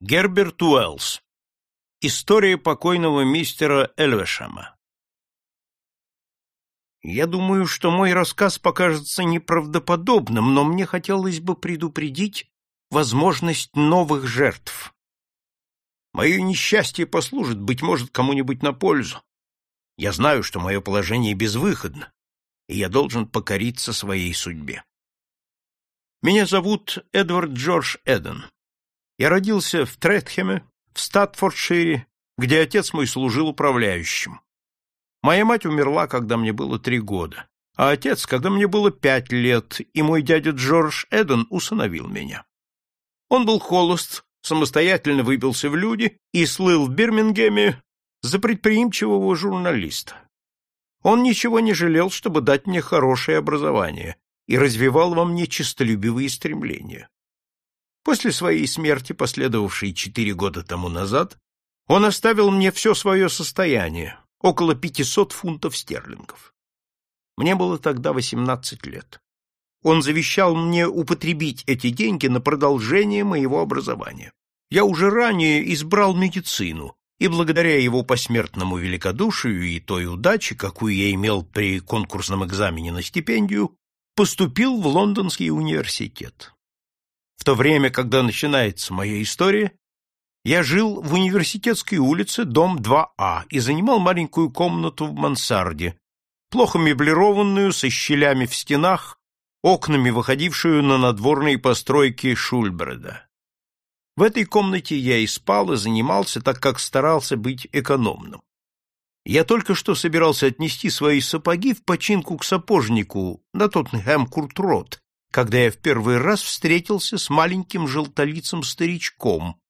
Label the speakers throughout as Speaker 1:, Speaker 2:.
Speaker 1: Герберт Уэллс. История покойного мистера Элвешама. Я думаю, что мой рассказ покажется неправдоподобным, но мне хотелось бы предупредить возможность новых жертв. Мое несчастье послужит, быть может, кому-нибудь на пользу. Я знаю, что мое положение безвыходно, и я должен покориться своей судьбе. Меня зовут Эдвард Джордж Эден. Я родился в Третхеме, в Статфордшире, где отец мой служил управляющим. Моя мать умерла, когда мне было три года, а отец, когда мне было пять лет, и мой дядя Джордж Эден усыновил меня. Он был холост, самостоятельно выбился в люди и слыл в Бирмингеме за предприимчивого журналиста. Он ничего не жалел, чтобы дать мне хорошее образование, и развивал во мне честолюбивые стремления. После своей смерти, последовавшей четыре года тому назад, он оставил мне все свое состояние, около пятисот фунтов стерлингов. Мне было тогда восемнадцать лет. Он завещал мне употребить эти деньги на продолжение моего образования. Я уже ранее избрал медицину, и благодаря его посмертному великодушию и той удаче, какую я имел при конкурсном экзамене на стипендию, поступил в Лондонский университет. В то время, когда начинается моя история, я жил в университетской улице, дом 2А, и занимал маленькую комнату в мансарде, плохо меблированную, со щелями в стенах, окнами, выходившую на надворные постройки Шульбреда. В этой комнате я и спал, и занимался, так как старался быть экономным. Я только что собирался отнести свои сапоги в починку к сапожнику на Тоттенхэм-Курт-Рот, когда я в первый раз встретился с маленьким желтолицым старичком,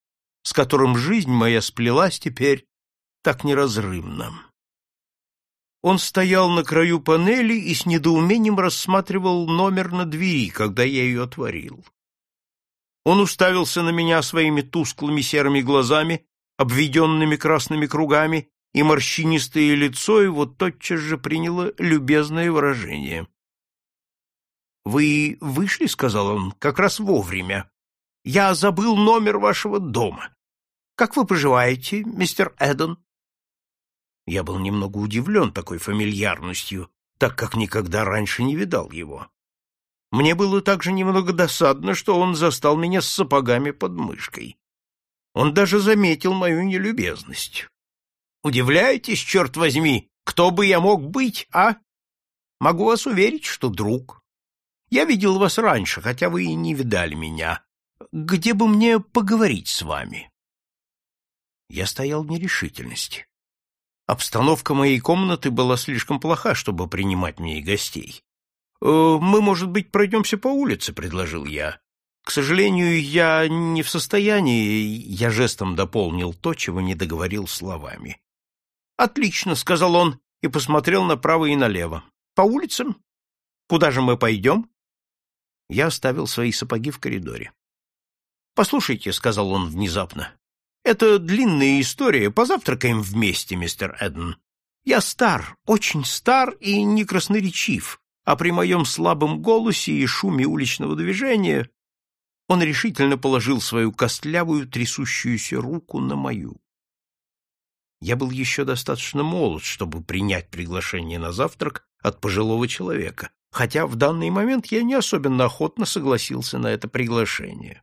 Speaker 1: с которым жизнь моя сплелась теперь так неразрывно. Он стоял на краю панели и с недоумением рассматривал номер на двери, когда я ее отворил. Он уставился на меня своими тусклыми серыми глазами, обведенными красными кругами, и морщинистое лицо его тотчас же приняло любезное выражение. «Вы вышли, — сказал он, — как раз вовремя. Я забыл номер вашего дома. Как вы поживаете, мистер Эддон?» Я был немного удивлен такой фамильярностью, так как никогда раньше не видал его. Мне было также немного досадно, что он застал меня с сапогами под мышкой. Он даже заметил мою нелюбезность. «Удивляетесь, черт возьми, кто бы я мог быть, а? Могу вас уверить, что друг. Я видел вас раньше, хотя вы и не видали меня. Где бы мне поговорить с вами?» Я стоял в нерешительности. Обстановка моей комнаты была слишком плоха, чтобы принимать мне и гостей. «Э, «Мы, может быть, пройдемся по улице», — предложил я. «К сожалению, я не в состоянии...» Я жестом дополнил то, чего не договорил словами. «Отлично», — сказал он и посмотрел направо и налево. «По улицам? Куда же мы пойдем?» Я оставил свои сапоги в коридоре. «Послушайте», — сказал он внезапно, — «это длинная история, позавтракаем вместе, мистер Эдден. Я стар, очень стар и не красноречив, а при моем слабом голосе и шуме уличного движения он решительно положил свою костлявую трясущуюся руку на мою. Я был еще достаточно молод, чтобы принять приглашение на завтрак от пожилого человека, хотя в данный момент я не особенно охотно согласился на это приглашение.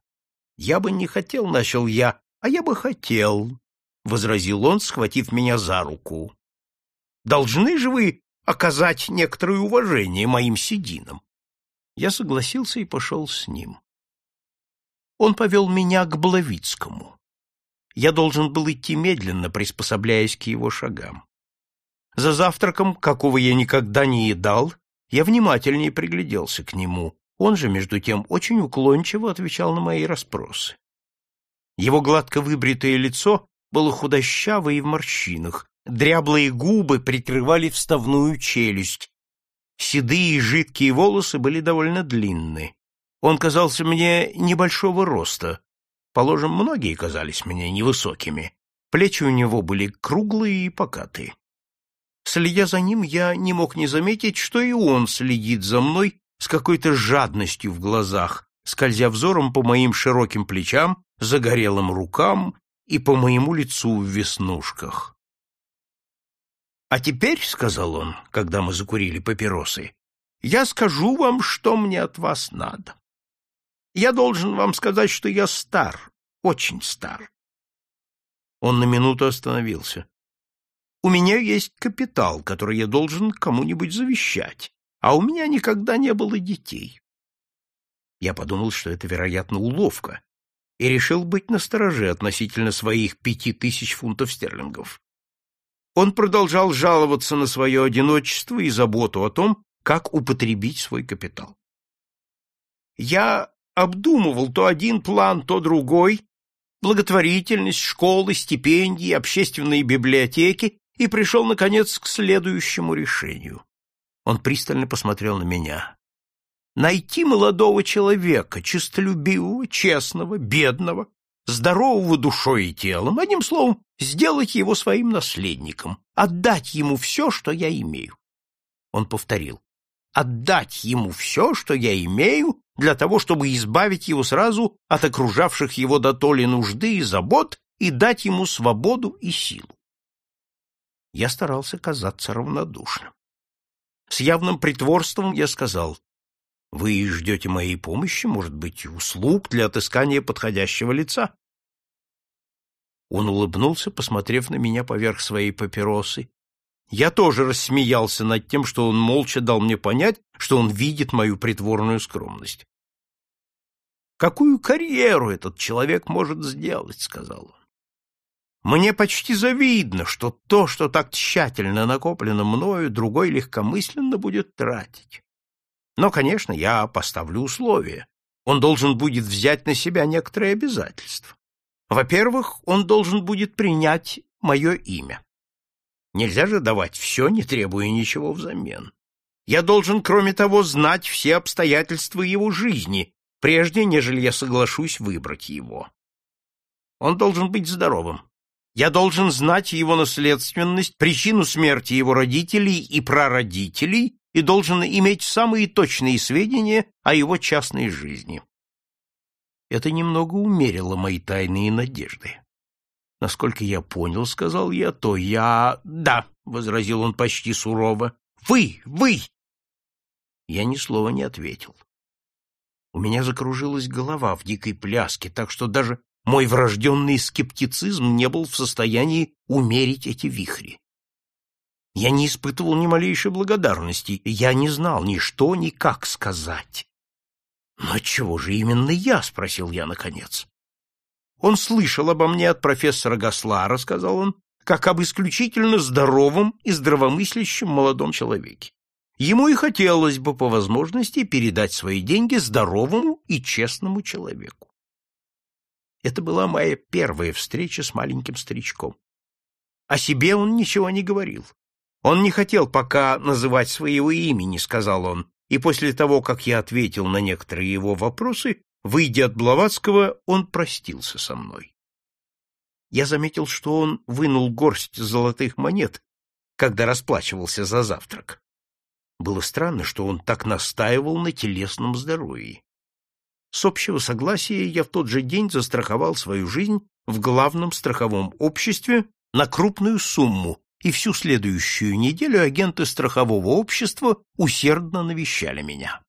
Speaker 1: «Я бы не хотел», — начал я, — «а я бы хотел», — возразил он, схватив меня за руку. «Должны же вы оказать некоторое уважение моим сединам». Я согласился и пошел с ним. Он повел меня к Блавицкому. Я должен был идти медленно, приспособляясь к его шагам. За завтраком, какого я никогда не едал, я внимательнее пригляделся к нему. Он же, между тем, очень уклончиво отвечал на мои расспросы. Его гладко выбритое лицо было худощаво и в морщинах, дряблые губы прикрывали вставную челюсть, седые жидкие волосы были довольно длинные. Он казался мне небольшого роста, положим, многие казались мне невысокими. Плечи у него были круглые и покатые. Следя за ним, я не мог не заметить, что и он следит за мной с какой-то жадностью в глазах, скользя взором по моим широким плечам, загорелым рукам и по моему лицу в веснушках. «А теперь, — сказал он, когда мы закурили папиросы, — я скажу вам, что мне от вас надо. Я должен вам сказать, что я стар, очень стар. Он на минуту остановился. У меня есть капитал, который я должен кому-нибудь завещать, а у меня никогда не было детей. Я подумал, что это, вероятно, уловка, и решил быть настороже относительно своих пяти тысяч фунтов стерлингов. Он продолжал жаловаться на свое одиночество и заботу о том, как употребить свой капитал. Я обдумывал то один план, то другой, благотворительность, школы, стипендии, общественные библиотеки и пришел, наконец, к следующему решению. Он пристально посмотрел на меня. Найти молодого человека, честолюбивого, честного, бедного, здорового душой и телом, одним словом, сделать его своим наследником, отдать ему все, что я имею. Он повторил. Отдать ему все, что я имею, для того, чтобы избавить его сразу от окружавших его до толи нужды и забот и дать ему свободу и силу. Я старался казаться равнодушным. С явным притворством я сказал, «Вы ждете моей помощи, может быть, услуг для отыскания подходящего лица?» Он улыбнулся, посмотрев на меня поверх своей папиросы. Я тоже рассмеялся над тем, что он молча дал мне понять, что он видит мою притворную скромность. «Какую карьеру этот человек может сделать?» — сказал он. Мне почти завидно, что то, что так тщательно накоплено мною, другой легкомысленно будет тратить. Но, конечно, я поставлю условия. Он должен будет взять на себя некоторые обязательства. Во-первых, он должен будет принять мое имя. Нельзя же давать все, не требуя ничего взамен. Я должен, кроме того, знать все обстоятельства его жизни, прежде нежели я соглашусь выбрать его. Он должен быть здоровым, я должен знать его наследственность, причину смерти его родителей и прародителей и должен иметь самые точные сведения о его частной жизни. Это немного умерило мои тайные надежды. Насколько я понял, сказал я, то я... Да, — возразил он почти сурово. Вы, вы! Я ни слова не ответил. У меня закружилась голова в дикой пляске, так что даже мой врожденный скептицизм не был в состоянии умерить эти вихри. Я не испытывал ни малейшей благодарности, я не знал ни что, ни как сказать. «Но чего же именно я?» — спросил я наконец. «Он слышал обо мне от профессора Гаслара», — сказал он, «как об исключительно здоровом и здравомыслящем молодом человеке. Ему и хотелось бы по возможности передать свои деньги здоровому и честному человеку. Это была моя первая встреча с маленьким старичком. О себе он ничего не говорил. Он не хотел пока называть своего имени, сказал он, и после того, как я ответил на некоторые его вопросы, выйдя от Блаватского, он простился со мной. Я заметил, что он вынул горсть золотых монет, когда расплачивался за завтрак. Было странно, что он так настаивал на телесном здоровье. С общего согласия я в тот же день застраховал свою жизнь в главном страховом обществе на крупную сумму, и всю следующую неделю агенты страхового общества усердно навещали меня.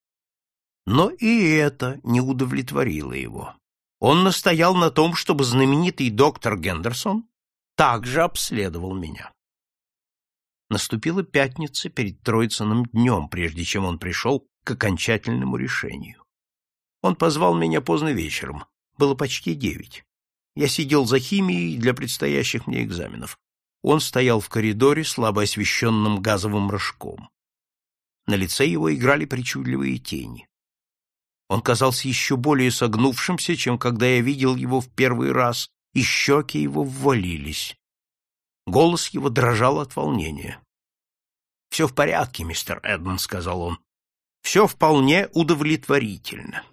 Speaker 1: Но и это не удовлетворило его. Он настоял на том, чтобы знаменитый доктор Гендерсон также обследовал меня. Наступила пятница перед Троицыным днем, прежде чем он пришел к окончательному решению. Он позвал меня поздно вечером. Было почти девять. Я сидел за химией для предстоящих мне экзаменов. Он стоял в коридоре, слабо освещенным газовым рожком. На лице его играли причудливые тени. Он казался еще более согнувшимся, чем когда я видел его в первый раз, и щеки его ввалились. Голос его дрожал от волнения. — Все в порядке, мистер Эдмон, — сказал он. — Все вполне удовлетворительно.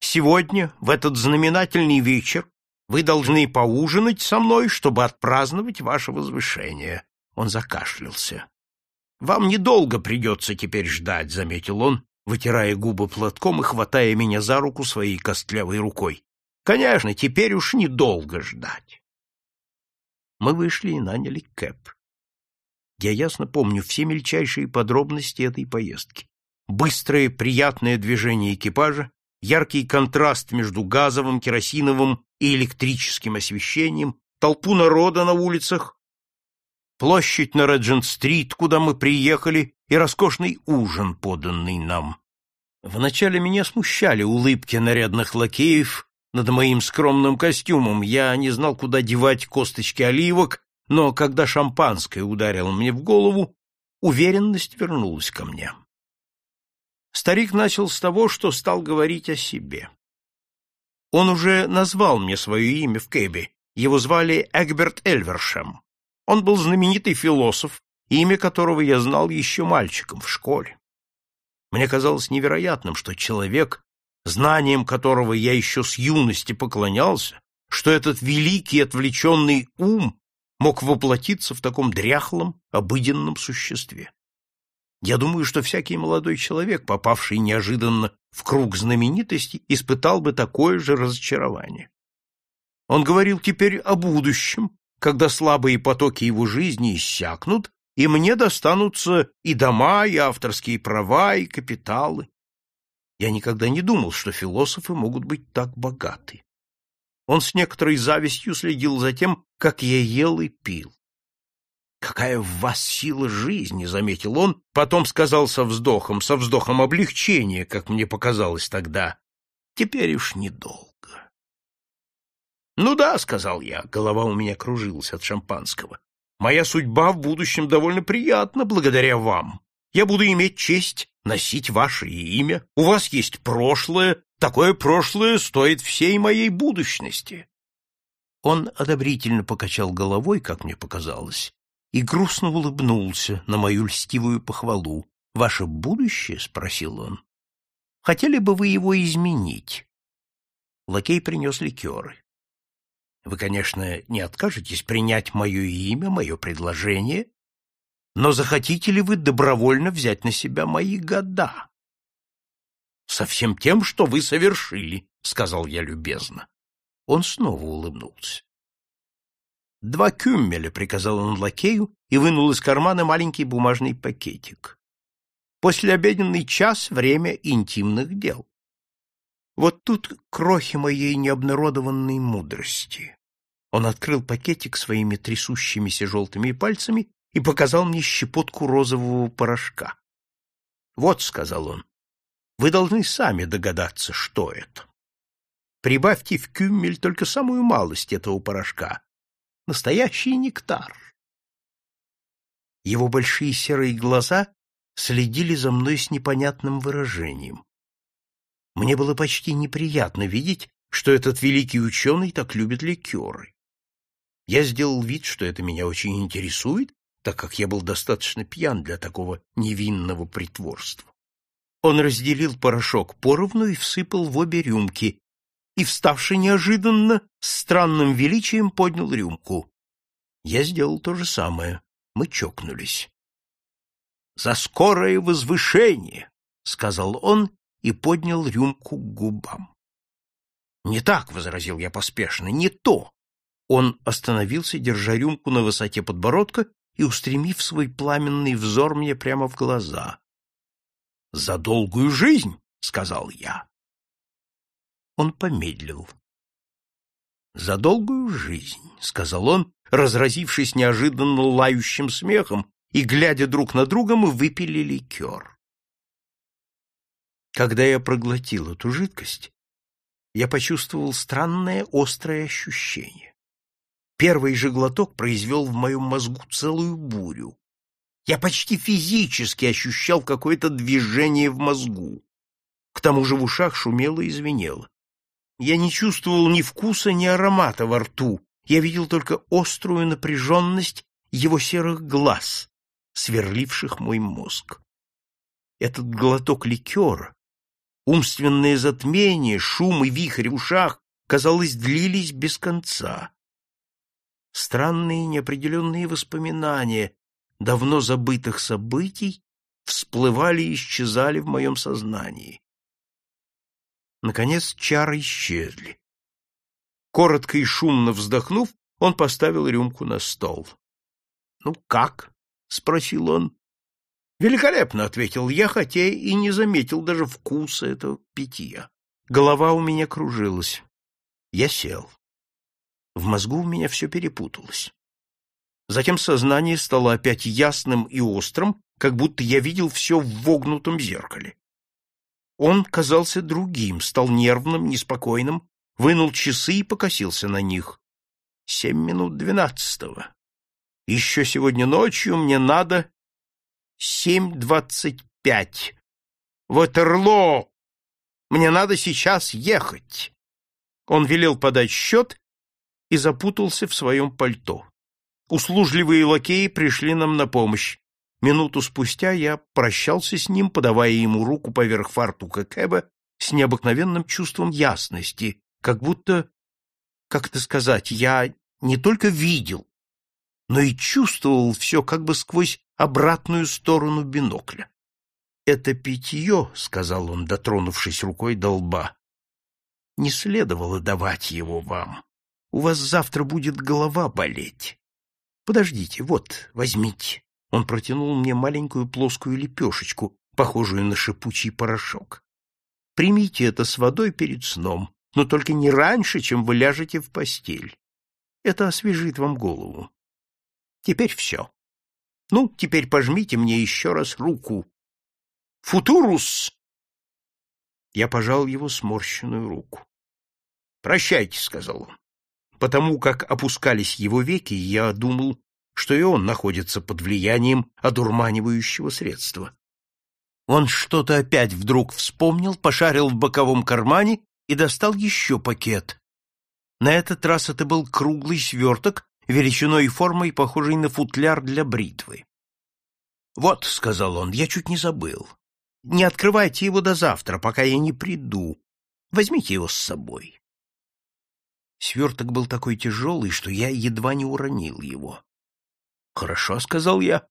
Speaker 1: Сегодня, в этот знаменательный вечер, вы должны поужинать со мной, чтобы отпраздновать ваше возвышение. Он закашлялся. Вам недолго придется теперь ждать, заметил он, вытирая губы платком и хватая меня за руку своей костлявой рукой. Конечно, теперь уж недолго ждать. Мы вышли и наняли кэп. Я ясно помню все мельчайшие подробности этой поездки. Быстрое, приятное движение экипажа, яркий контраст между газовым, керосиновым и электрическим освещением, толпу народа на улицах, площадь на Реджент-стрит, куда мы приехали, и роскошный ужин, поданный нам. Вначале меня смущали улыбки нарядных лакеев над моим скромным костюмом. Я не знал, куда девать косточки оливок, но когда шампанское ударило мне в голову, уверенность вернулась ко мне. Старик начал с того, что стал говорить о себе. Он уже назвал мне свое имя в Кэбе. Его звали Эгберт Эльвершем. Он был знаменитый философ, имя которого я знал еще мальчиком в школе. Мне казалось невероятным, что человек, знанием которого я еще с юности поклонялся, что этот великий отвлеченный ум мог воплотиться в таком дряхлом, обыденном существе. Я думаю, что всякий молодой человек, попавший неожиданно в круг знаменитостей, испытал бы такое же разочарование. Он говорил теперь о будущем, когда слабые потоки его жизни иссякнут, и мне достанутся и дома, и авторские права, и капиталы. Я никогда не думал, что философы могут быть так богаты. Он с некоторой завистью следил за тем, как я ел и пил. «Какая в вас сила жизни!» — заметил он, потом сказал со вздохом, со вздохом облегчения, как мне показалось тогда. «Теперь уж недолго». «Ну да», — сказал я, голова у меня кружилась от шампанского. «Моя судьба в будущем довольно приятна благодаря вам. Я буду иметь честь носить ваше имя. У вас есть прошлое. Такое прошлое стоит всей моей будущности». Он одобрительно покачал головой, как мне показалось, и грустно улыбнулся на мою льстивую похвалу. «Ваше будущее?» — спросил он. «Хотели бы вы его изменить?» Лакей принес ликеры. Вы, конечно, не откажетесь принять мое имя, мое предложение, но захотите ли вы добровольно взять на себя мои года? — Со всем тем, что вы совершили, — сказал я любезно. Он снова улыбнулся. «Два кюммеля», — приказал он лакею и вынул из кармана маленький бумажный пакетик. «После обеденный час — время интимных дел». Вот тут крохи моей необнародованной мудрости. Он открыл пакетик своими трясущимися желтыми пальцами и показал мне щепотку розового порошка. «Вот», — сказал он, — «вы должны сами догадаться, что это. Прибавьте в кюммель только самую малость этого порошка, Настоящий нектар. Его большие серые глаза следили за мной с непонятным выражением. Мне было почти неприятно видеть, что этот великий ученый так любит ликеры. Я сделал вид, что это меня очень интересует, так как я был достаточно пьян для такого невинного притворства. Он разделил порошок поровну и всыпал в обе рюмки, и, вставший неожиданно, с странным величием поднял рюмку. Я сделал то же самое. Мы чокнулись. «За скорое возвышение!» — сказал он и поднял рюмку к губам. «Не так», — возразил я поспешно, — «не то». Он остановился, держа рюмку на высоте подбородка и устремив свой пламенный взор мне прямо в глаза. «За долгую жизнь!» — сказал я. Он помедлил. «За долгую жизнь», — сказал он, разразившись неожиданно лающим смехом, и, глядя друг на друга, мы выпили ликер. Когда я проглотил эту жидкость, я почувствовал странное острое ощущение. Первый же глоток произвел в моем мозгу целую бурю. Я почти физически ощущал какое-то движение в мозгу. К тому же в ушах шумело и звенело. Я не чувствовал ни вкуса, ни аромата во рту. Я видел только острую напряженность его серых глаз, сверливших мой мозг. Этот глоток ликера, умственное затмение, шум и вихрь в ушах, казалось, длились без конца. Странные неопределенные воспоминания давно забытых событий всплывали и исчезали в моем сознании. Наконец чары исчезли. Коротко и шумно вздохнув, он поставил рюмку на стол. — Ну как? — спросил он. — Великолепно, — ответил я, хотя и не заметил даже вкуса этого питья. Голова у меня кружилась. Я сел. В мозгу у меня все перепуталось. Затем сознание стало опять ясным и острым, как будто я видел все в вогнутом зеркале. Он казался другим, стал нервным, неспокойным, вынул часы и покосился на них. Семь минут двенадцатого. Еще сегодня ночью мне надо семь двадцать пять. Ватерлоо! Мне надо сейчас ехать. Он велел подать счет и запутался в своем пальто. Услужливые лакеи пришли нам на помощь. Минуту спустя я прощался с ним, подавая ему руку поверх фартука Кэба с необыкновенным чувством ясности, как будто, как это сказать, я не только видел, но и чувствовал все как бы сквозь обратную сторону бинокля. «Это питье», — сказал он, дотронувшись рукой до лба, — «не следовало давать его вам. У вас завтра будет голова болеть. Подождите, вот, возьмите. Он протянул мне маленькую плоскую лепешечку, похожую на шипучий порошок. Примите это с водой перед сном, но только не раньше, чем вы ляжете в постель. Это освежит вам голову. Теперь все. Ну, теперь пожмите мне еще раз руку. Футурус! Я пожал его сморщенную руку. «Прощайте», — сказал он. Потому как опускались его веки, я думал, что и он находится под влиянием одурманивающего средства. Он что-то опять вдруг вспомнил, пошарил в боковом кармане и достал еще пакет. На этот раз это был круглый сверток, величиной и формой, похожий на футляр для бритвы. «Вот», — сказал он, — «я чуть не забыл. Не открывайте его до завтра, пока я не приду. Возьмите его с собой». Сверток был такой тяжелый, что я едва не уронил его. «Хорошо», — сказал я.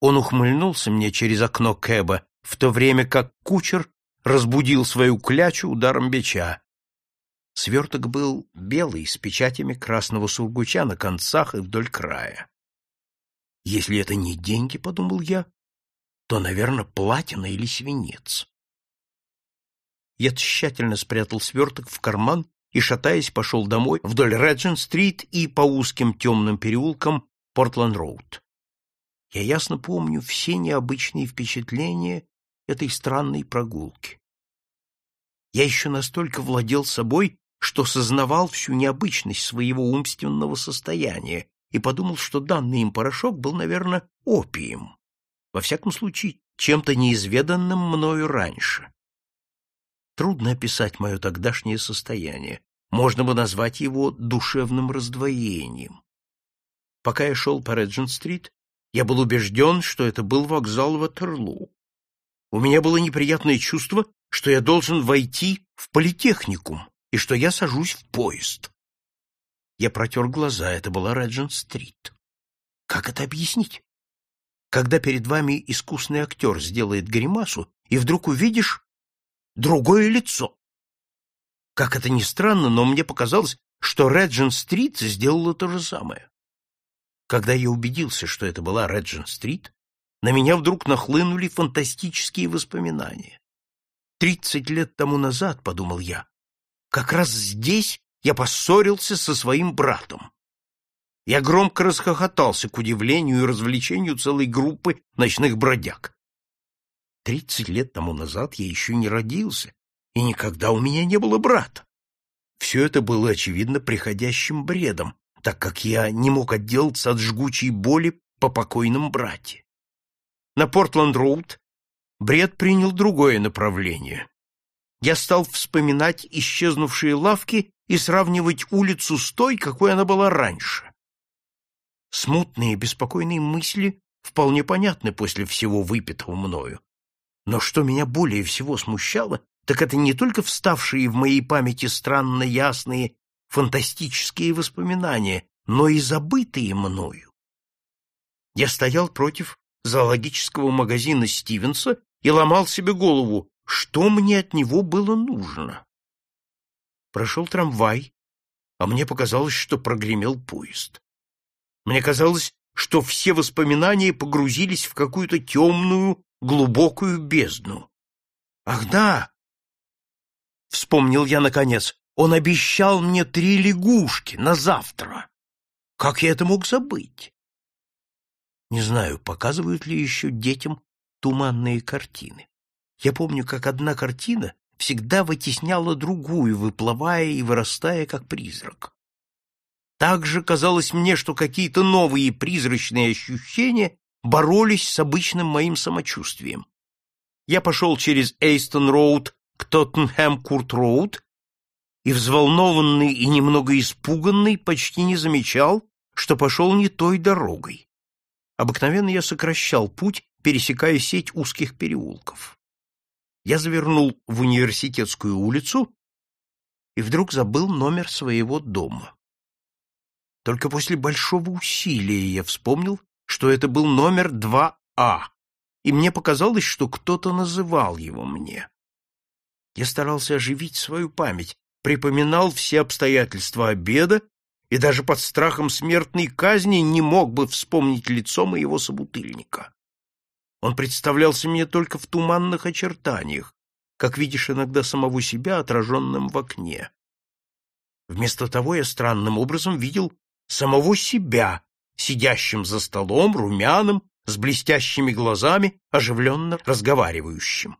Speaker 1: Он ухмыльнулся мне через окно Кэба, в то время как кучер разбудил свою клячу ударом бича. Сверток был белый, с печатями красного сургуча на концах и вдоль края. «Если это не деньги, — подумал я, — то, наверное, платина или свинец». Я тщательно спрятал сверток в карман и, шатаясь, пошел домой вдоль Реджин-стрит и по узким темным переулкам Портленд-роуд. Я ясно помню все необычные впечатления этой странной прогулки. Я еще настолько владел собой, что сознавал всю необычность своего умственного состояния и подумал, что данный им порошок был, наверное, опием. Во всяком случае, чем-то неизведанным мною раньше. Трудно описать мое тогдашнее состояние. Можно бы назвать его душевным раздвоением. Пока я шел по Реджин-стрит, я был убежден, что это был вокзал Ватерлу. У меня было неприятное чувство, что я должен войти в политехникум и что я сажусь в поезд. Я протер глаза, это была Реджин-стрит. Как это объяснить? Когда перед вами искусный актер сделает гримасу, и вдруг увидишь другое лицо. Как это ни странно, но мне показалось, что Реджин-стрит сделала то же самое. Когда я убедился, что это была Реджин-стрит, на меня вдруг нахлынули фантастические воспоминания. Тридцать лет тому назад, — подумал я, — как раз здесь я поссорился со своим братом. Я громко расхохотался к удивлению и развлечению целой группы ночных бродяг. Тридцать лет тому назад я еще не родился, и никогда у меня не было брата. Все это было, очевидно, приходящим бредом, так как я не мог отделаться от жгучей боли по покойном брате. На Портленд-Роуд бред принял другое направление. Я стал вспоминать исчезнувшие лавки и сравнивать улицу с той, какой она была раньше. Смутные беспокойные мысли вполне понятны после всего выпитого мною. Но что меня более всего смущало, так это не только вставшие в моей памяти странно ясные фантастические воспоминания, но и забытые мною. Я стоял против зоологического магазина Стивенса и ломал себе голову, что мне от него было нужно. Прошел трамвай, а мне показалось, что прогремел поезд. Мне казалось, что все воспоминания погрузились в какую-то темную, глубокую бездну. Ах да! Вспомнил я наконец. Он обещал мне три лягушки на завтра. Как я это мог забыть? Не знаю, показывают ли еще детям туманные картины. Я помню, как одна картина всегда вытесняла другую, выплывая и вырастая, как призрак. Также казалось мне, что какие-то новые призрачные ощущения боролись с обычным моим самочувствием. Я пошел через Эйстон-Роуд к Тоттенхэм-Курт-Роуд и, взволнованный и немного испуганный, почти не замечал, что пошел не той дорогой. Обыкновенно я сокращал путь, пересекая сеть узких переулков. Я завернул в университетскую улицу и вдруг забыл номер своего дома. Только после большого усилия я вспомнил, что это был номер 2А, и мне показалось, что кто-то называл его мне. Я старался оживить свою память, припоминал все обстоятельства обеда и даже под страхом смертной казни не мог бы вспомнить лицо моего собутыльника. Он представлялся мне только в туманных очертаниях, как видишь иногда самого себя отраженным в окне. Вместо того я странным образом видел самого себя, сидящим за столом, румяным, с блестящими глазами, оживленно разговаривающим.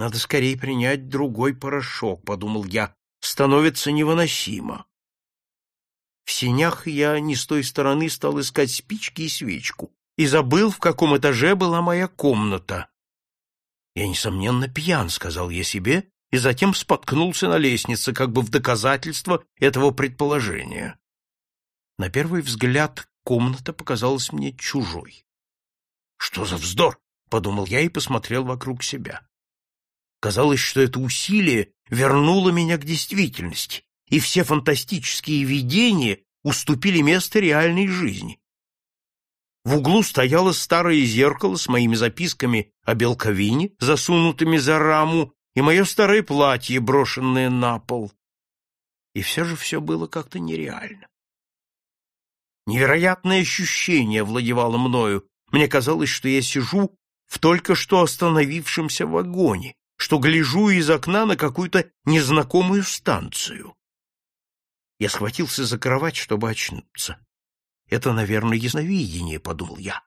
Speaker 1: «Надо скорее принять другой порошок», — подумал я, — «становится невыносимо». В синях я не с той стороны стал искать спички и свечку и забыл, в каком этаже была моя комната. «Я, несомненно, пьян», — сказал я себе, и затем споткнулся на лестнице, как бы в доказательство этого предположения. На первый взгляд комната показалась мне чужой. «Что за вздор?» — подумал я и посмотрел вокруг себя. Казалось, что это усилие вернуло меня к действительности, и все фантастические видения уступили место реальной жизни. В углу стояло старое зеркало с моими записками о белковине, засунутыми за раму, и мое старое платье, брошенное на пол. И все же все было как-то нереально. Невероятное ощущение владевало мною. Мне казалось, что я сижу в только что остановившемся вагоне, что гляжу из окна на какую-то незнакомую станцию. Я схватился за кровать, чтобы очнуться. Это, наверное, ясновидение, — подумал я.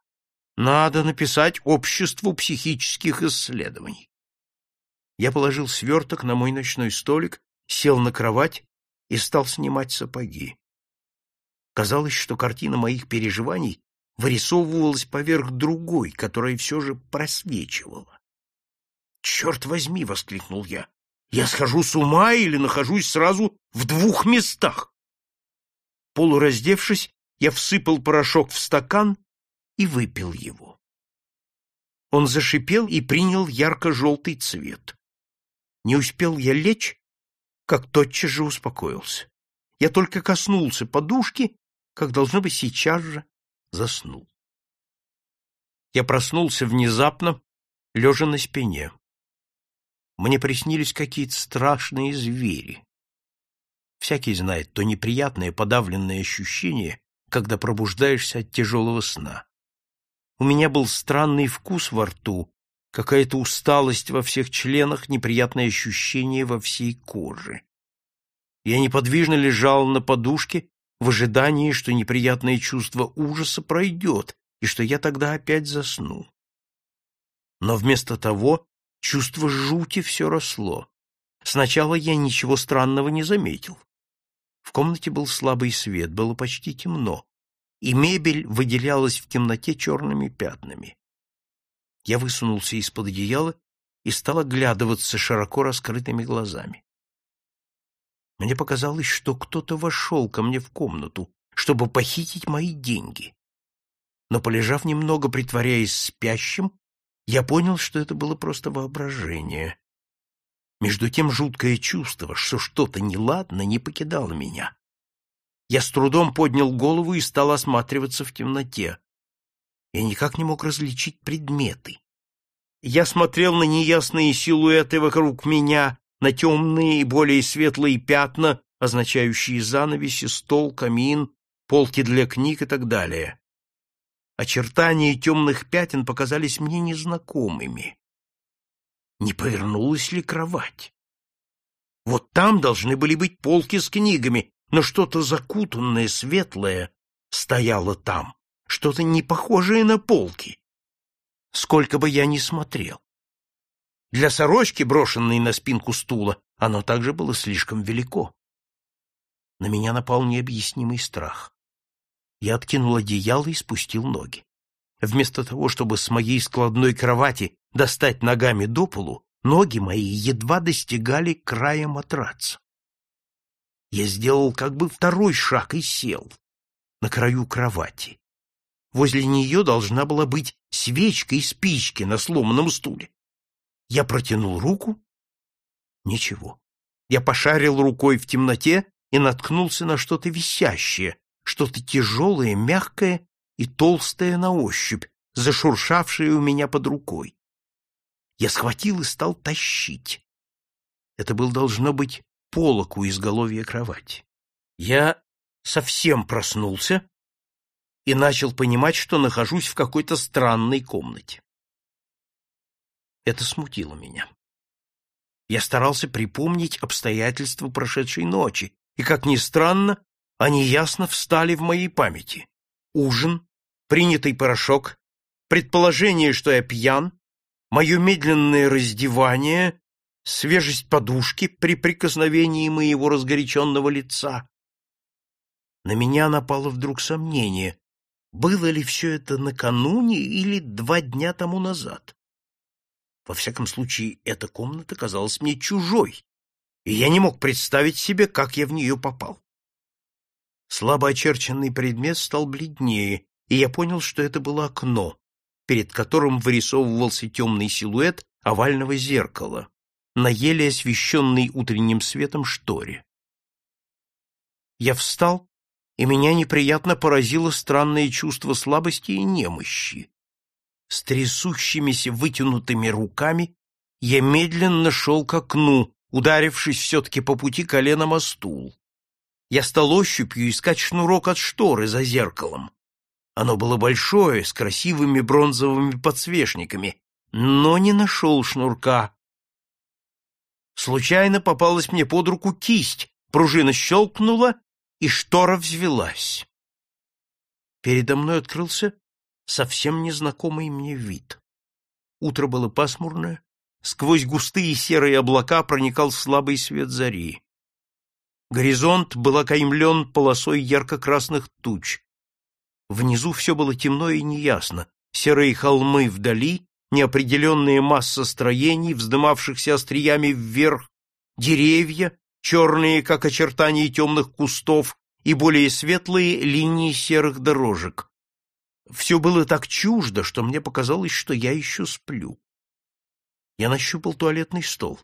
Speaker 1: Надо написать обществу психических исследований. Я положил сверток на мой ночной столик, сел на кровать и стал снимать сапоги. Казалось, что картина моих переживаний вырисовывалась поверх другой, которая все же просвечивала. «Черт возьми!» — воскликнул я. Я схожу с ума или нахожусь сразу в двух местах? Полураздевшись, я всыпал порошок в стакан и выпил его. Он зашипел и принял ярко-желтый цвет. Не успел я лечь, как тотчас же успокоился. Я только коснулся подушки, как, должно быть, сейчас же заснул. Я проснулся внезапно, лежа на спине мне приснились какие-то страшные звери. Всякий знает то неприятное подавленное ощущение, когда пробуждаешься от тяжелого сна. У меня был странный вкус во рту, какая-то усталость во всех членах, неприятное ощущение во всей коже. Я неподвижно лежал на подушке в ожидании, что неприятное чувство ужаса пройдет, и что я тогда опять засну. Но вместо того Чувство жути все росло. Сначала я ничего странного не заметил. В комнате был слабый свет, было почти темно, и мебель выделялась в темноте черными пятнами. Я высунулся из-под одеяла и стал оглядываться широко раскрытыми глазами. Мне показалось, что кто-то вошел ко мне в комнату, чтобы похитить мои деньги. Но, полежав немного, притворяясь спящим, я понял, что это было просто воображение. Между тем жуткое чувство, что что-то неладно, не покидало меня. Я с трудом поднял голову и стал осматриваться в темноте. Я никак не мог различить предметы. Я смотрел на неясные силуэты вокруг меня, на темные и более светлые пятна, означающие занавеси, стол, камин, полки для книг и так далее. Очертания темных пятен показались мне незнакомыми. Не повернулась ли кровать? Вот там должны были быть полки с книгами, но что-то закутанное, светлое стояло там, что-то не похожее на полки. Сколько бы я ни смотрел. Для сорочки, брошенной на спинку стула, оно также было слишком велико. На меня напал необъяснимый страх. Я откинул одеяло и спустил ноги. Вместо того, чтобы с моей складной кровати достать ногами до полу, ноги мои едва достигали края матраца. Я сделал как бы второй шаг и сел на краю кровати. Возле нее должна была быть свечка и спички на сломанном стуле. Я протянул руку. Ничего. Я пошарил рукой в темноте и наткнулся на что-то висящее, что-то тяжелое, мягкое и толстое на ощупь, зашуршавшее у меня под рукой. Я схватил и стал тащить. Это был, должно быть, полок у изголовья кровати. Я совсем проснулся и начал понимать, что нахожусь в какой-то странной комнате. Это смутило меня. Я старался припомнить обстоятельства прошедшей ночи, и, как ни странно, они ясно встали в моей памяти. Ужин, принятый порошок, предположение, что я пьян, мое медленное раздевание, свежесть подушки при прикосновении моего разгоряченного лица. На меня напало вдруг сомнение, было ли все это накануне или два дня тому назад. Во всяком случае, эта комната казалась мне чужой, и я не мог представить себе, как я в нее попал. Слабо очерченный предмет стал бледнее, и я понял, что это было окно, перед которым вырисовывался темный силуэт овального зеркала на еле освещенной утренним светом шторе. Я встал, и меня неприятно поразило странное чувство слабости и немощи. С трясущимися вытянутыми руками я медленно шел к окну, ударившись все-таки по пути коленом о стул я стал ощупью искать шнурок от шторы за зеркалом. Оно было большое, с красивыми бронзовыми подсвечниками, но не нашел шнурка. Случайно попалась мне под руку кисть, пружина щелкнула, и штора взвелась. Передо мной открылся совсем незнакомый мне вид. Утро было пасмурное, сквозь густые серые облака проникал слабый свет зари. Горизонт был окаймлен полосой ярко-красных туч. Внизу все было темно и неясно. Серые холмы вдали, неопределенные масса строений, вздымавшихся остриями вверх, деревья, черные, как очертания темных кустов, и более светлые линии серых дорожек. Все было так чуждо, что мне показалось, что я еще сплю. Я нащупал туалетный стол.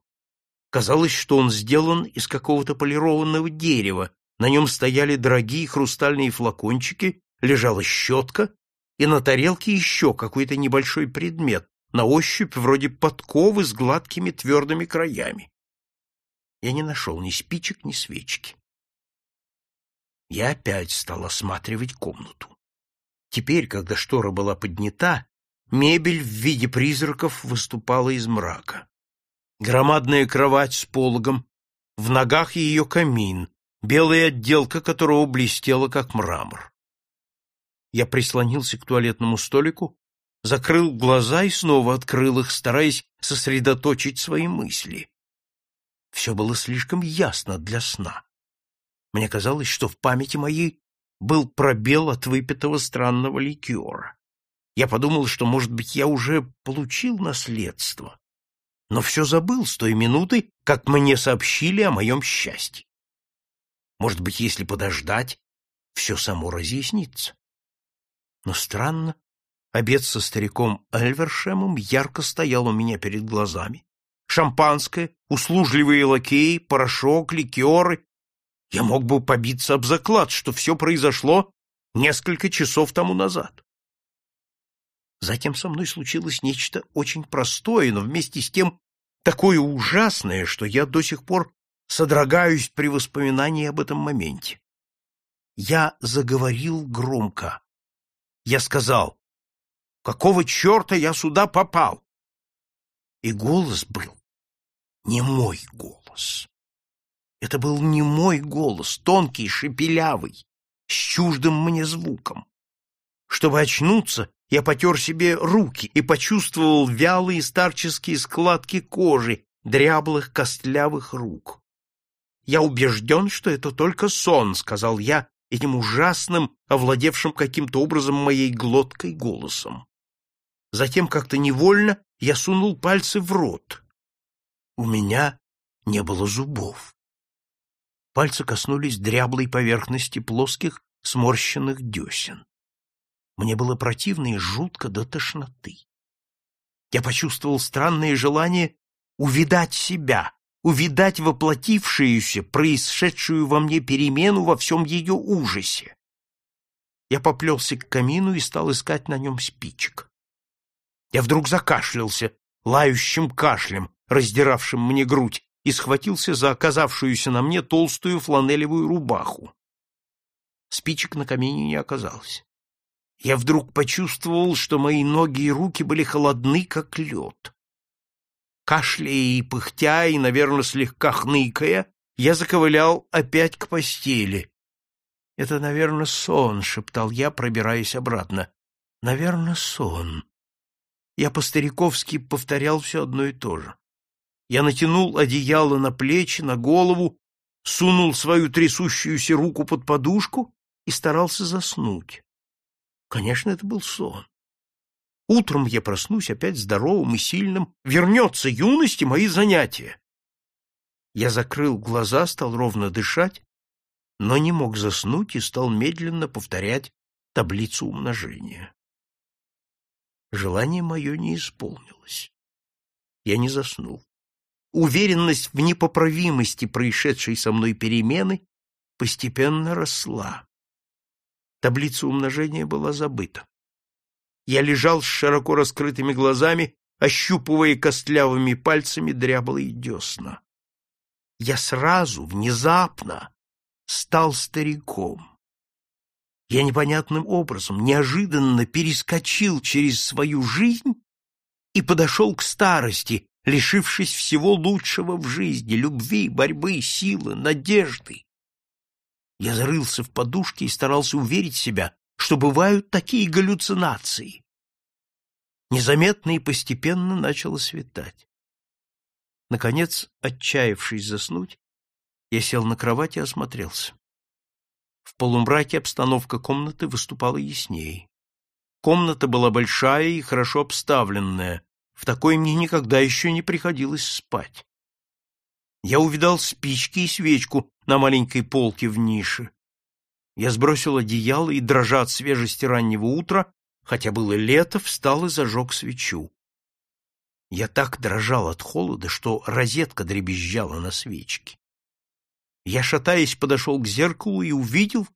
Speaker 1: Казалось, что он сделан из какого-то полированного дерева, на нем стояли дорогие хрустальные флакончики, лежала щетка, и на тарелке еще какой-то небольшой предмет, на ощупь вроде подковы с гладкими твердыми краями. Я не нашел ни спичек, ни свечки. Я опять стал осматривать комнату. Теперь, когда штора была поднята, мебель в виде призраков выступала из мрака громадная кровать с пологом, в ногах ее камин, белая отделка которого блестела, как мрамор. Я прислонился к туалетному столику, закрыл глаза и снова открыл их, стараясь сосредоточить свои мысли. Все было слишком ясно для сна. Мне казалось, что в памяти моей был пробел от выпитого странного ликера. Я подумал, что, может быть, я уже получил наследство, но все забыл с той минуты, как мне сообщили о моем счастье. Может быть, если подождать, все само разъяснится. Но странно, обед со стариком Эльвершемом ярко стоял у меня перед глазами. Шампанское, услужливые лакеи, порошок, ликеры. Я мог бы побиться об заклад, что все произошло несколько часов тому назад. Затем со мной случилось нечто очень простое, но вместе с тем такое ужасное, что я до сих пор содрогаюсь при воспоминании об этом моменте. Я заговорил громко. Я сказал, какого черта я сюда попал? И голос был не мой голос. Это был не мой голос, тонкий, шепелявый, с чуждым мне звуком. Чтобы очнуться, я потер себе руки и почувствовал вялые старческие складки кожи дряблых костлявых рук. «Я убежден, что это только сон», — сказал я этим ужасным, овладевшим каким-то образом моей глоткой голосом. Затем как-то невольно я сунул пальцы в рот. У меня не было зубов. Пальцы коснулись дряблой поверхности плоских сморщенных десен. Мне было противно и жутко до тошноты. Я почувствовал странное желание увидать себя, увидать воплотившуюся, происшедшую во мне перемену во всем ее ужасе. Я поплелся к камину и стал искать на нем спичек. Я вдруг закашлялся, лающим кашлем, раздиравшим мне грудь, и схватился за оказавшуюся на мне толстую фланелевую рубаху. Спичек на камине не оказалось. Я вдруг почувствовал, что мои ноги и руки были холодны, как лед. Кашляя и пыхтя, и, наверное, слегка хныкая, я заковылял опять к постели. — Это, наверное, сон, — шептал я, пробираясь обратно. — Наверное, сон. Я по-стариковски повторял все одно и то же. Я натянул одеяло на плечи, на голову, сунул свою трясущуюся руку под подушку и старался заснуть. Конечно, это был сон. Утром я проснусь опять здоровым и сильным, вернется юность и мои занятия. Я закрыл глаза, стал ровно дышать, но не мог заснуть и стал медленно повторять таблицу умножения. Желание мое не исполнилось. Я не заснул. Уверенность в непоправимости происшедшей со мной перемены постепенно росла. Таблица умножения была забыта. Я лежал с широко раскрытыми глазами, ощупывая костлявыми пальцами дряблые десна. Я сразу, внезапно, стал стариком. Я непонятным образом, неожиданно перескочил через свою жизнь и подошел к старости, лишившись всего лучшего в жизни — любви, борьбы, силы, надежды. Я зарылся в подушке и старался уверить себя, что бывают такие галлюцинации. Незаметно и постепенно начало светать. Наконец, отчаявшись заснуть, я сел на кровать и осмотрелся. В полумраке обстановка комнаты выступала яснее. Комната была большая и хорошо обставленная, в такой мне никогда еще не приходилось спать. Я увидал спички и свечку на маленькой полке в нише. Я сбросил одеяло и, дрожа от свежести раннего утра, хотя было лето, встал и зажег свечу. Я так дрожал от холода, что розетка дребезжала на свечке. Я, шатаясь, подошел к зеркалу и увидел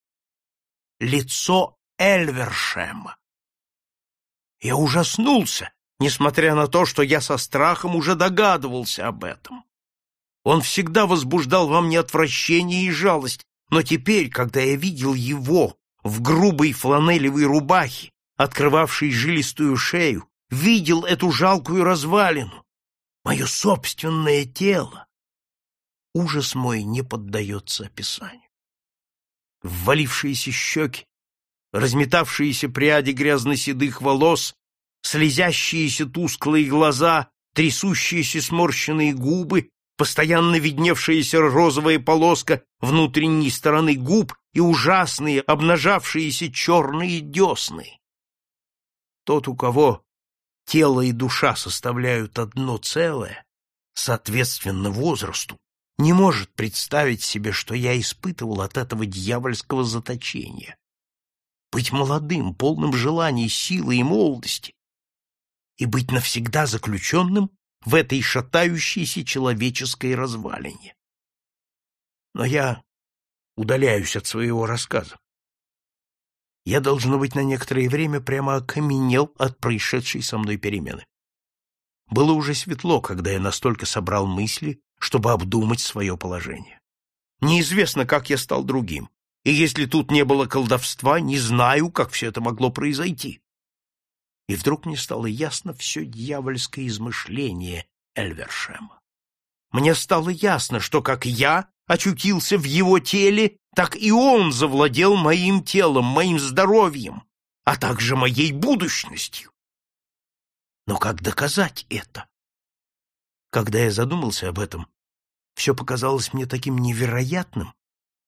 Speaker 1: лицо Эльвершема. Я ужаснулся несмотря на то, что я со страхом уже догадывался об этом. Он всегда возбуждал во мне отвращение и жалость, но теперь, когда я видел его в грубой фланелевой рубахе, открывавшей жилистую шею, видел эту жалкую развалину, мое собственное тело, ужас мой не поддается описанию. Ввалившиеся щеки, разметавшиеся пряди грязно-седых волос слезящиеся тусклые глаза, трясущиеся сморщенные губы, постоянно видневшаяся розовая полоска внутренней стороны губ и ужасные обнажавшиеся черные десны. Тот, у кого тело и душа составляют одно целое, соответственно возрасту, не может представить себе, что я испытывал от этого дьявольского заточения. Быть молодым, полным желаний, силы и молодости, и быть навсегда заключенным в этой шатающейся человеческой развалине. Но я удаляюсь от своего рассказа. Я, должно быть, на некоторое время прямо окаменел от происшедшей со мной перемены. Было уже светло, когда я настолько собрал мысли, чтобы обдумать свое положение. Неизвестно, как я стал другим, и если тут не было колдовства, не знаю, как все это могло произойти. И вдруг мне стало ясно все дьявольское измышление Эльвершема. Мне стало ясно, что как я очутился в его теле, так и он завладел моим телом, моим здоровьем, а также моей будущностью. Но как доказать это? Когда я задумался об этом, все показалось мне таким невероятным,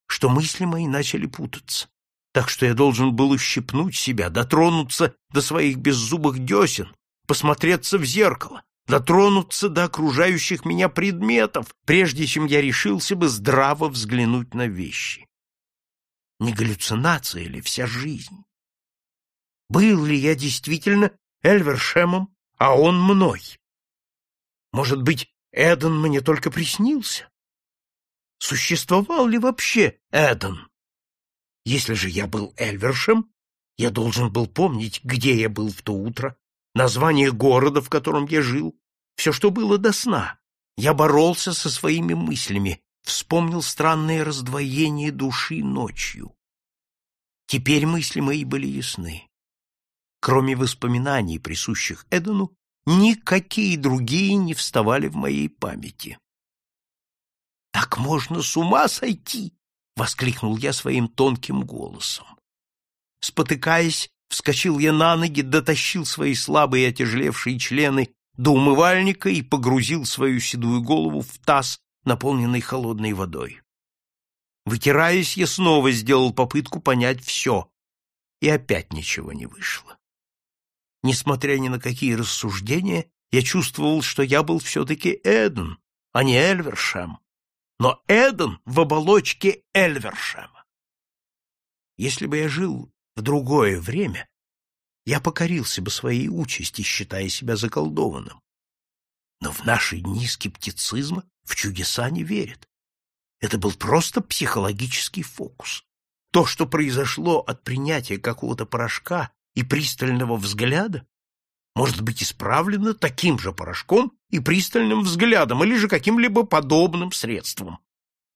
Speaker 1: что мысли мои начали путаться, так что я должен был ущипнуть себя, дотронуться до своих беззубых десен, посмотреться в зеркало, дотронуться до окружающих меня предметов, прежде чем я решился бы здраво взглянуть на вещи. Не галлюцинация ли вся жизнь? Был ли я действительно Эльвершемом, а он мной? Может быть, Эден мне только приснился? Существовал ли вообще Эден? Если же я был Эльвершем, я должен был помнить, где я был в то утро, название города, в котором я жил, все, что было до сна. Я боролся со своими мыслями, вспомнил странное раздвоение души ночью. Теперь мысли мои были ясны. Кроме воспоминаний, присущих Эдену, никакие другие не вставали в моей памяти. «Так можно с ума сойти!» — воскликнул я своим тонким голосом. Спотыкаясь, вскочил я на ноги, дотащил свои слабые отяжелевшие члены до умывальника и погрузил свою седую голову в таз, наполненный холодной водой. Вытираясь, я снова сделал попытку понять все, и опять ничего не вышло. Несмотря ни на какие рассуждения, я чувствовал, что я был все-таки Эден, а не Эльвершем. Но Эден в оболочке Эльвершема. Если бы я жил в другое время, я покорился бы своей участи, считая себя заколдованным. Но в наши дни скептицизма в чудеса не верят. Это был просто психологический фокус. То, что произошло от принятия какого-то порошка и пристального взгляда может быть исправлено таким же порошком и пристальным взглядом или же каким-либо подобным средством.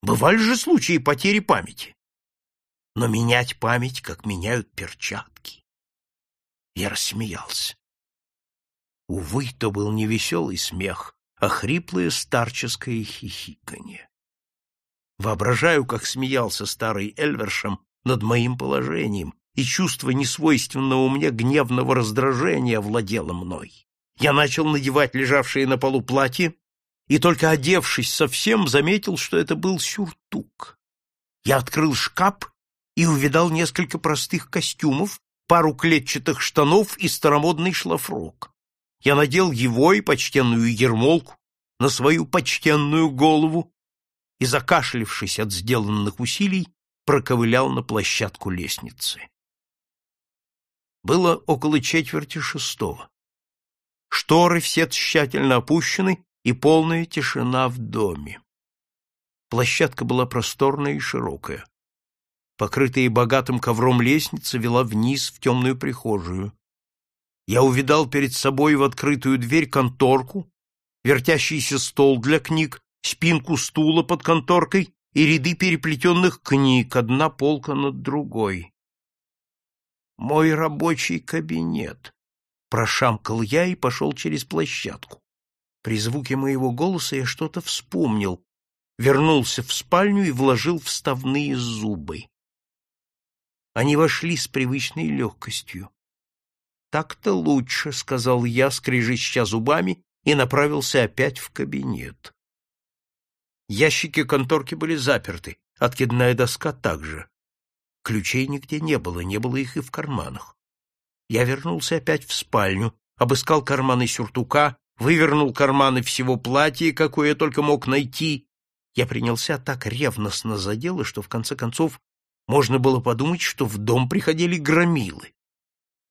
Speaker 1: Бывали же случаи потери памяти. Но менять память, как меняют перчатки. Я рассмеялся. Увы, то был не веселый смех, а хриплое старческое хихиканье. Воображаю, как смеялся старый Эльвершем над моим положением, и чувство несвойственного мне гневного раздражения владело мной. Я начал надевать лежавшие на полу платье, и только одевшись совсем, заметил, что это был сюртук. Я открыл шкаф и увидал несколько простых костюмов, пару клетчатых штанов и старомодный шлафрок. Я надел его и почтенную ермолку на свою почтенную голову и, закашлившись от сделанных усилий, проковылял на площадку лестницы. Было около четверти шестого. Шторы все тщательно опущены и полная тишина в доме. Площадка была просторная и широкая. Покрытая богатым ковром лестница вела вниз в темную прихожую. Я увидал перед собой в открытую дверь конторку, вертящийся стол для книг, спинку стула под конторкой и ряды переплетенных книг, одна полка над другой мой рабочий кабинет, прошамкал я и пошел через площадку. При звуке моего голоса я что-то вспомнил, вернулся в спальню и вложил вставные зубы. Они вошли с привычной легкостью. «Так-то лучше», — сказал я, скрежеща зубами, и направился опять в кабинет. Ящики конторки были заперты, откидная доска также. Ключей нигде не было, не было их и в карманах. Я вернулся опять в спальню, обыскал карманы сюртука, вывернул карманы всего платья, какое я только мог найти. Я принялся так ревностно за дело, что в конце концов можно было подумать, что в дом приходили громилы.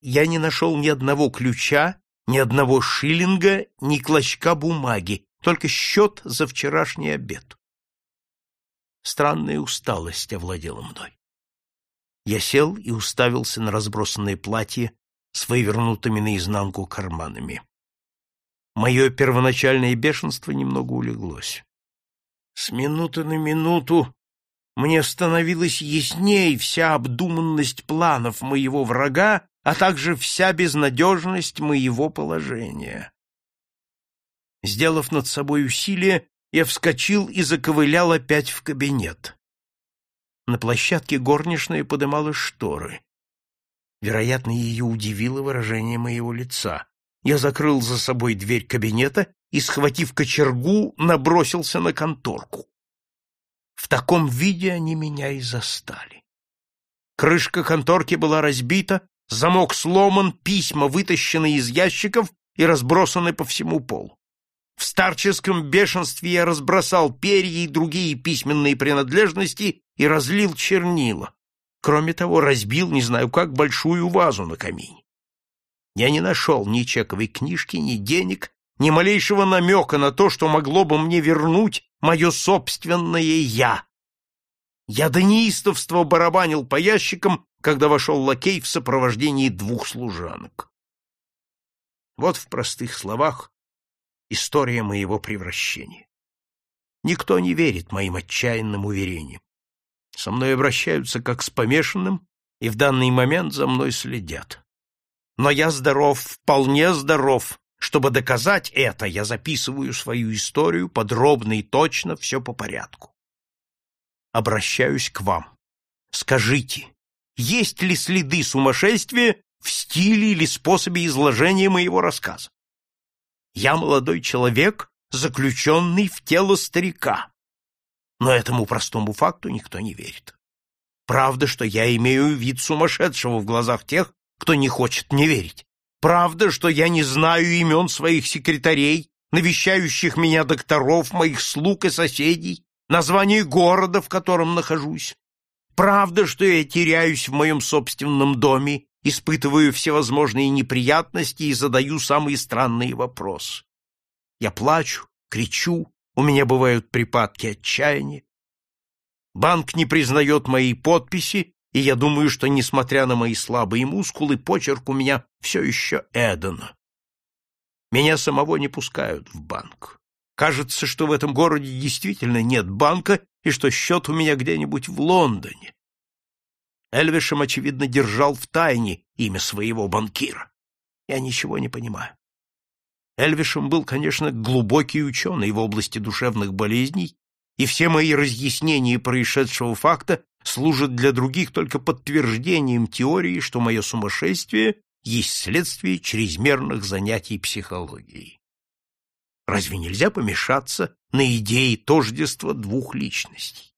Speaker 1: Я не нашел ни одного ключа, ни одного шиллинга, ни клочка бумаги, только счет за вчерашний обед. Странная усталость овладела мной. Я сел и уставился на разбросанное платье с вывернутыми наизнанку карманами. Мое первоначальное бешенство немного улеглось. С минуты на минуту мне становилась ясней вся обдуманность планов моего врага, а также вся безнадежность моего положения. Сделав над собой усилие, я вскочил и заковылял опять в кабинет. На площадке горничная подымала шторы. Вероятно, ее удивило выражение моего лица. Я закрыл за собой дверь кабинета и, схватив кочергу, набросился на конторку. В таком виде они меня и застали. Крышка конторки была разбита, замок сломан, письма вытащены из ящиков и разбросаны по всему полу. В старческом бешенстве я разбросал перья и другие письменные принадлежности и разлил чернила. Кроме того, разбил, не знаю как, большую вазу на камине. Я не нашел ни чековой книжки, ни денег, ни малейшего намека на то, что могло бы мне вернуть мое собственное «я». Я до неистовства барабанил по ящикам, когда вошел лакей в сопровождении двух служанок. Вот в простых словах история моего превращения. Никто не верит моим отчаянным уверениям. Со мной обращаются как с помешанным, и в данный момент за мной следят. Но я здоров, вполне здоров, чтобы доказать это, я записываю свою историю подробно и точно, все по порядку. Обращаюсь к вам. Скажите, есть ли следы сумасшествия в стиле или способе изложения моего рассказа? Я молодой человек, заключенный в тело старика. Но этому простому факту никто не верит. Правда, что я имею вид сумасшедшего в глазах тех, кто не хочет мне верить. Правда, что я не знаю имен своих секретарей, навещающих меня докторов, моих слуг и соседей, название города, в котором нахожусь. Правда, что я теряюсь в моем собственном доме, испытываю всевозможные неприятности и задаю самые странные вопросы. Я плачу, кричу, у меня бывают припадки отчаяния. Банк не признает моей подписи, и я думаю, что, несмотря на мои слабые мускулы, почерк у меня все еще Эдена. Меня самого не пускают в банк. Кажется, что в этом городе действительно нет банка и что счет у меня где-нибудь в Лондоне. Эльвишем, очевидно, держал в тайне имя своего банкира. Я ничего не понимаю. Эльвишем был, конечно, глубокий ученый в области душевных болезней, и все мои разъяснения происшедшего факта служит для других только подтверждением теории, что мое сумасшествие есть следствие чрезмерных занятий психологией. Разве нельзя помешаться на идее тождества двух личностей?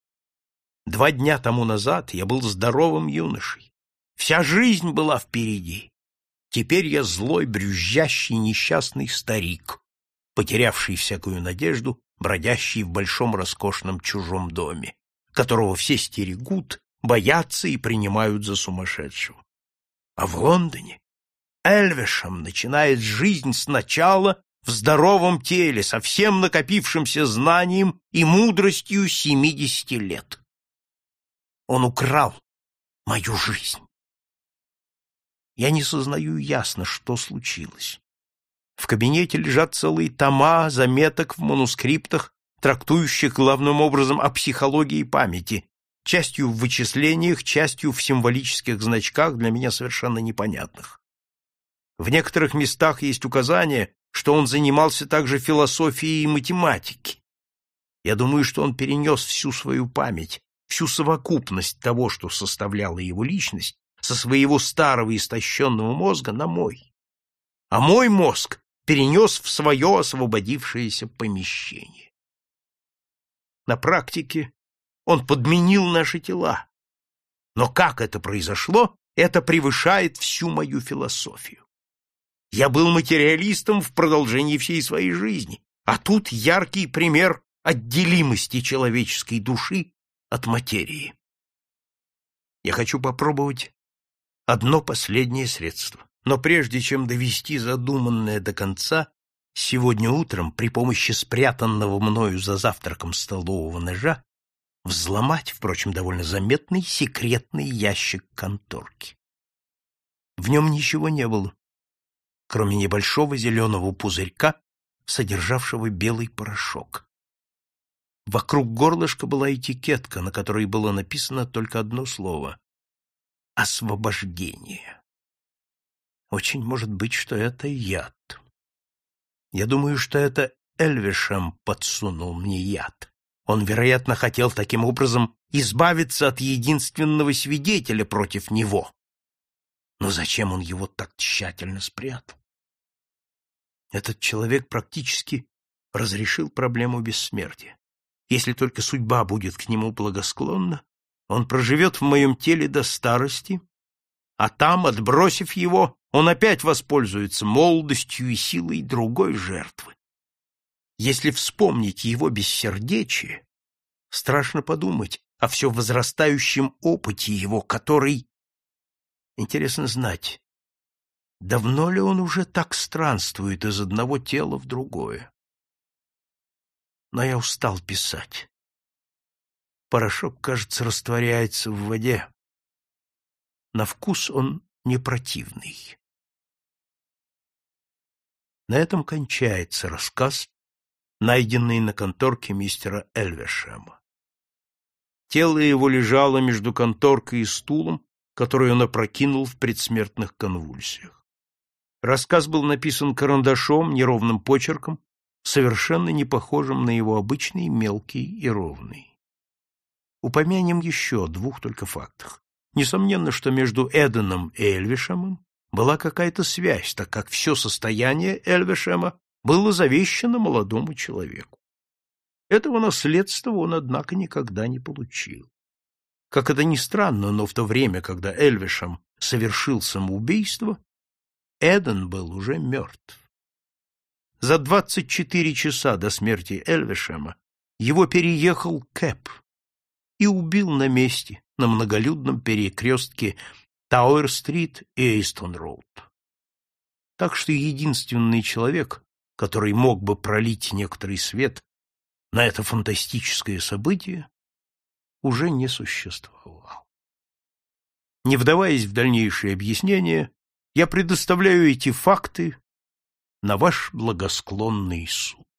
Speaker 1: Два дня тому назад я был здоровым юношей. Вся жизнь была впереди. Теперь я злой, брюзжащий, несчастный старик, потерявший всякую надежду, бродящий в большом роскошном чужом доме которого все стерегут, боятся и принимают за сумасшедшего. А в Лондоне Эльвешем начинает жизнь сначала в здоровом теле, со всем накопившимся знанием и мудростью семидесяти лет. Он украл мою жизнь. Я не сознаю ясно, что случилось. В кабинете лежат целые тома заметок в манускриптах трактующих главным образом о психологии памяти, частью в вычислениях, частью в символических значках для меня совершенно непонятных. В некоторых местах есть указание, что он занимался также философией и математикой. Я думаю, что он перенес всю свою память, всю совокупность того, что составляло его личность, со своего старого истощенного мозга на мой. А мой мозг перенес в свое освободившееся помещение. На практике он подменил наши тела. Но как это произошло, это превышает всю мою философию. Я был материалистом в продолжении всей своей жизни, а тут яркий пример отделимости человеческой души от материи. Я хочу попробовать одно последнее средство. Но прежде чем довести задуманное до конца, сегодня утром при помощи спрятанного мною за завтраком столового ножа взломать, впрочем, довольно заметный секретный ящик конторки. В нем ничего не было, кроме небольшого зеленого пузырька, содержавшего белый порошок. Вокруг горлышка была этикетка, на которой было написано только одно слово — «Освобождение». Очень может быть, что это яд. Я думаю, что это Эльвишем подсунул мне яд. Он, вероятно, хотел таким образом избавиться от единственного свидетеля против него. Но зачем он его так тщательно спрятал? Этот человек практически разрешил проблему бессмертия. Если только судьба будет к нему благосклонна, он проживет в моем теле до старости, а там, отбросив его, он опять воспользуется молодостью и силой другой жертвы. Если вспомнить его бессердечие, страшно подумать о все возрастающем опыте его, который... Интересно знать, давно ли он уже так странствует из одного тела в другое? но я устал писать. Порошок, кажется, растворяется в воде. На вкус он не противный. На этом кончается рассказ, найденный на конторке мистера Эльвешема. Тело его лежало между конторкой и стулом, который он опрокинул в предсмертных конвульсиях. Рассказ был написан карандашом, неровным почерком, совершенно не похожим на его обычный мелкий и ровный. Упомянем еще о двух только фактах. Несомненно, что между Эденом и Эльвишемом была какая-то связь, так как все состояние Эльвишема было завещано молодому человеку. Этого наследства он, однако, никогда не получил. Как это ни странно, но в то время, когда Эльвишем совершил самоубийство, Эден был уже мертв. За 24 часа до смерти Эльвешема его переехал Кэп и убил на месте, на многолюдном перекрестке Тауэр-стрит и Эйстон-роуд. Так что единственный человек, который мог бы пролить некоторый свет на это фантастическое событие, уже не существовал. Не вдаваясь в дальнейшие объяснения, я предоставляю эти факты на ваш благосклонный суд.